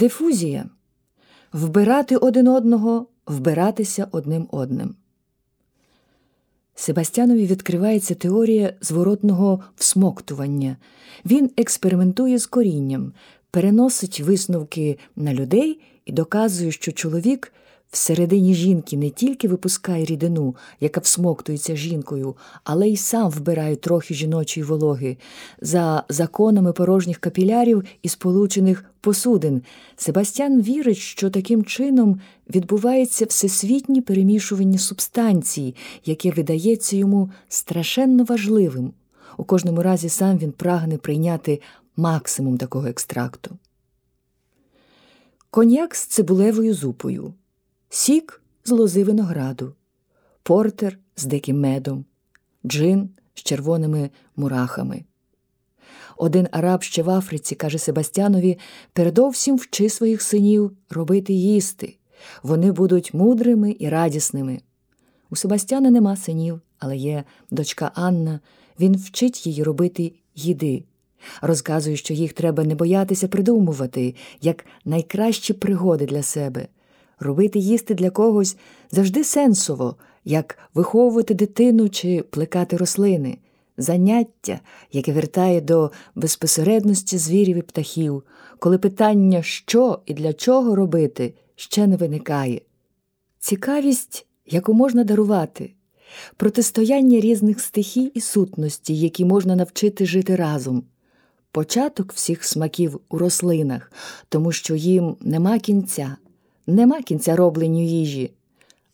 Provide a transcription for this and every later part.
Дифузія вбирати один одного, вбиратися одним одним. Себастьянові відкривається теорія зворотного всмоктування. Він експериментує з корінням, переносить висновки на людей і доказує, що чоловік всередині жінки не тільки випускає рідину, яка всмоктується жінкою, але й сам вбирає трохи жіночої вологи. За законами порожніх капілярів і сполучених посудин. Себастьян вірить, що таким чином відбувається всесвітнє перемішування субстанцій, яке видається йому страшенно важливим. У кожному разі сам він прагне прийняти максимум такого екстракту. Коньяк з цибулевою зупою сік з лози винограду, портер з диким медом, джин з червоними мурахами. Один араб ще в Африці каже Себастьянові передовсім вчи своїх синів робити їсти. Вони будуть мудрими і радісними. У Себастьяна нема синів, але є дочка Анна. Він вчить її робити їди. Розказує, що їх треба не боятися придумувати, як найкращі пригоди для себе. Робити їсти для когось завжди сенсово, як виховувати дитину чи плекати рослини, заняття, яке вертає до безпосередності звірів і птахів, коли питання, що і для чого робити, ще не виникає. Цікавість, яку можна дарувати, протистояння різних стихій і сутностей, які можна навчити жити разом. Початок всіх смаків у рослинах, тому що їм нема кінця нема кінця робленню їжі.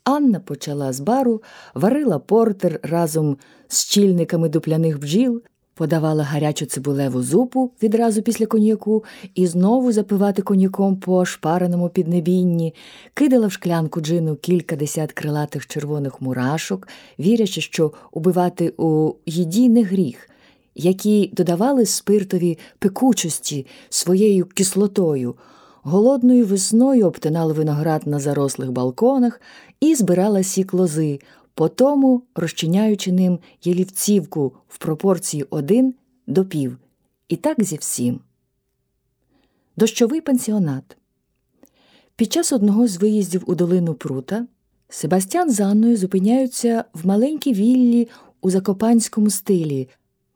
Анна почала з бару, варила портер разом з чільниками дупляних бджіл, подавала гарячу цибулеву зупу відразу після коньяку і знову запивати коньяком по шпареному піднебінні, кидала в шклянку джину кілька десят крилатих червоних мурашок, вірячи, що убивати у їді не гріх, які додавали спиртові пекучості своєю кислотою голодною весною обтинала виноград на зарослих балконах і збирала сік лози, потому розчиняючи ним ялівцівку в пропорції один до пів. І так зі всім. Дощовий пансіонат. Під час одного з виїздів у долину Прута Себастьян з Анною зупиняються в маленькій віллі у закопанському стилі.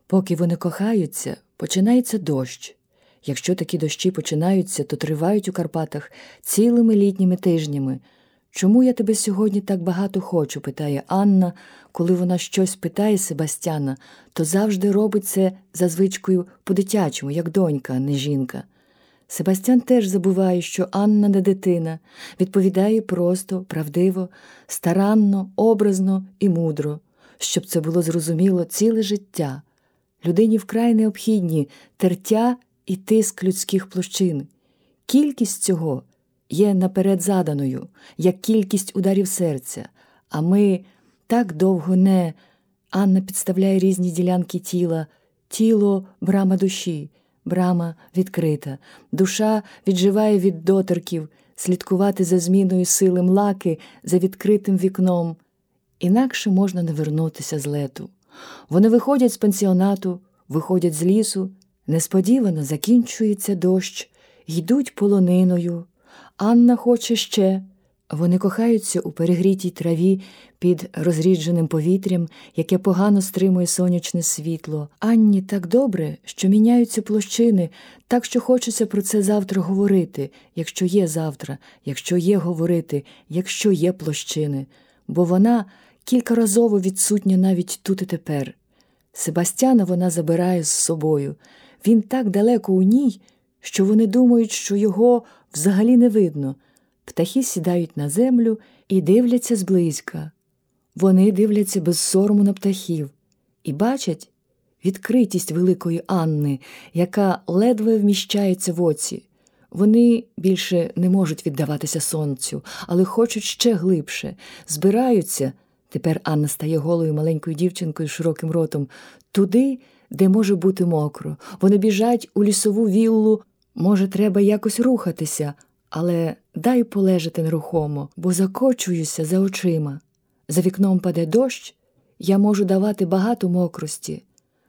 Поки вони кохаються, починається дощ. Якщо такі дощі починаються, то тривають у Карпатах цілими літніми тижнями. Чому я тебе сьогодні так багато хочу? питає Анна, коли вона щось питає Себастьяна, то завжди робить це за звичкою по-дитячому, як донька, а не жінка. Себастьян теж забуває, що Анна не дитина, відповідає просто, правдиво, старанно, образно і мудро, щоб це було зрозуміло ціле життя. Людині вкрай необхідні тертя і тиск людських площин. Кількість цього є наперед заданою, як кількість ударів серця, а ми так довго не. Анна підставляє різні ділянки тіла, тіло брама душі, брама відкрита, душа відживає від доторків, слідкувати за зміною сили млаки за відкритим вікном. Інакше можна не вернутися з лету. Вони виходять з пансіонату, виходять з лісу, Несподівано закінчується дощ, йдуть полониною. Анна хоче ще. Вони кохаються у перегрітій траві під розрідженим повітрям, яке погано стримує сонячне світло. Анні так добре, що міняються площини, так що хочеться про це завтра говорити, якщо є завтра, якщо є говорити, якщо є площини, бо вона кількаразово відсутня навіть тут і тепер. Себастьяна вона забирає з собою. Він так далеко у ній, що вони думають, що його взагалі не видно. Птахи сідають на землю і дивляться зблизька. Вони дивляться без сорому на птахів і бачать відкритість великої Анни, яка ледве вміщається в оці. Вони більше не можуть віддаватися сонцю, але хочуть ще глибше, збираються. Тепер Анна стає голою маленькою дівчинкою з широким ротом, туди, де може бути мокро. Вони біжать у лісову віллу. Може, треба якось рухатися, але дай полежати нерухомо, бо закочуюся за очима. За вікном паде дощ, я можу давати багато мокрості,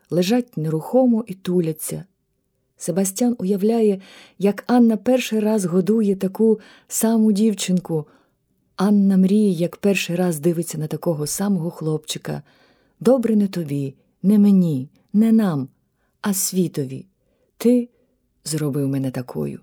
лежать нерухомо і туляться. Себастьян уявляє, як Анна перший раз годує таку саму дівчинку. Анна мріє, як перший раз дивиться на такого самого хлопчика. Добре не тобі, не мені, не нам, а світові. Ти зробив мене такою.